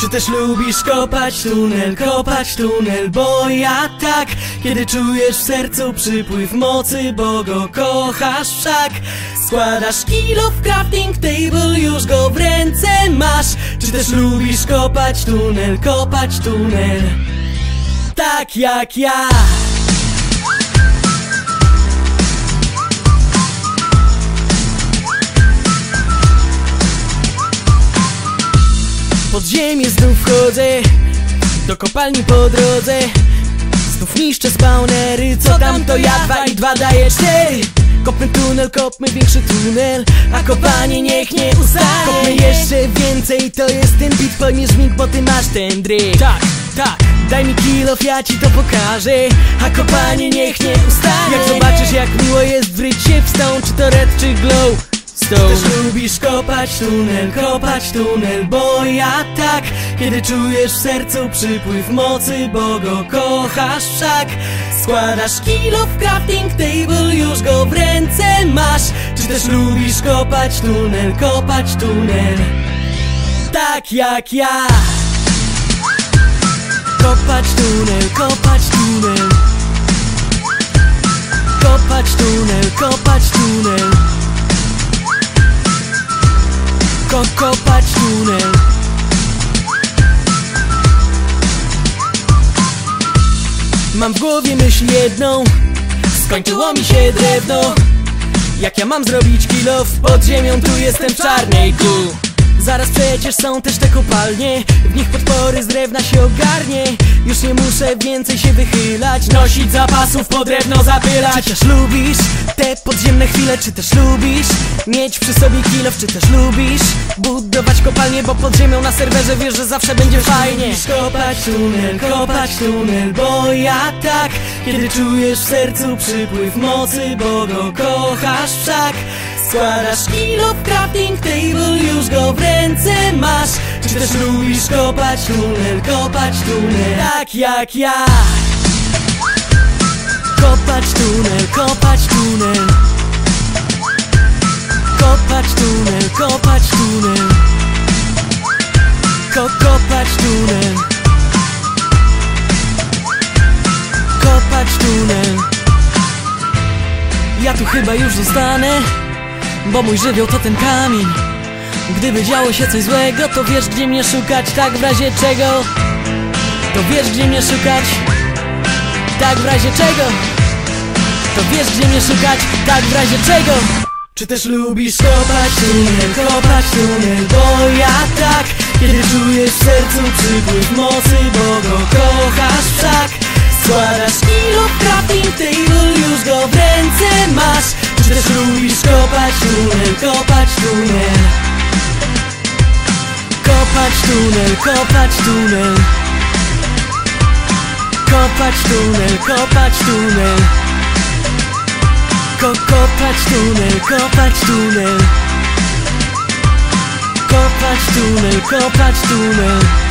Czy też lubisz kopać tunel, kopać tunel? Bo ja tak, kiedy czujesz w sercu przypływ mocy Bo go kochasz wszak. Składasz kilo w crafting table, już go w ręce masz. Czy też lubisz kopać tunel, kopać tunel? Tak jak ja Pod ziemię znów wchodzę Do kopalni po drodze. Znów niszczę spawnery Co tam to ja dwa i dwa daje cztery. Kopmy tunel, kopmy większy tunel A kopanie niech nie ustaje. Kopmy jeszcze więcej, to jest ten beat Pojmiesz mi, bo ty masz ten dryk Tak, tak. Daj mi kilof, ja ci to pokażę A kopanie niech nie ustaje. Jak zobaczysz jak miło jest w stone Czy to red, czy glow Czy też lubisz kopać tunel, kopać tunel Bo ja tak, kiedy czujesz w sercu przypływ mocy Bo go kochasz wszak. Składasz kilo w crafting table, już go w ręce masz. Czy też lubisz kopać tunel, kopać tunel? Tak jak ja. Kopać tunel, kopać tunel. Kopać tunel, kopać tunel Tunel Mam w głowie myśl jedną. Skończyło mi się drewno. Jak ja mam zrobić kilof Pod ziemią tu jestem w czarnej tu Zaraz przecież są też te kopalnie. W nich podpory z drewna się ogarnie. Już nie muszę więcej się wychylać. Nosić zapasów po drewno zapylać. Też lubisz te podziemne Czy też lubisz mieć przy sobie kilof Czy też lubisz budować kopalnie Bo pod ziemią na serwerze wiesz, że zawsze będzie fajnie. Kopać tunel, kopać tunel Bo ja tak, kiedy czujesz w sercu przypływ mocy Bo go kochasz wszak. Składasz kilo w crafting table, już go w ręce masz. Czy też lubisz kopać tunel, kopać tunel Tak jak ja? Kopać tunel, kopać tunel tu chyba już zostanę bo mój żywioł to ten kamień. Gdyby działo się coś złego To wiesz gdzie mnie szukać Tak w razie czego? To wiesz gdzie mnie szukać? Tak w razie czego? To wiesz gdzie mnie szukać? Tak w razie czego? Czy też lubisz kopać tunel Kopać tunel Bo ja tak Kiedy czujesz w sercu przypływ mocy Bo też lubisz kopać tunel, kopać tunel. Kopać tunel, kopać tunel. Kopać tunel, kopać tunel. Ko kopać tunel, kopać tunel. Kopać tunel, kopać tunel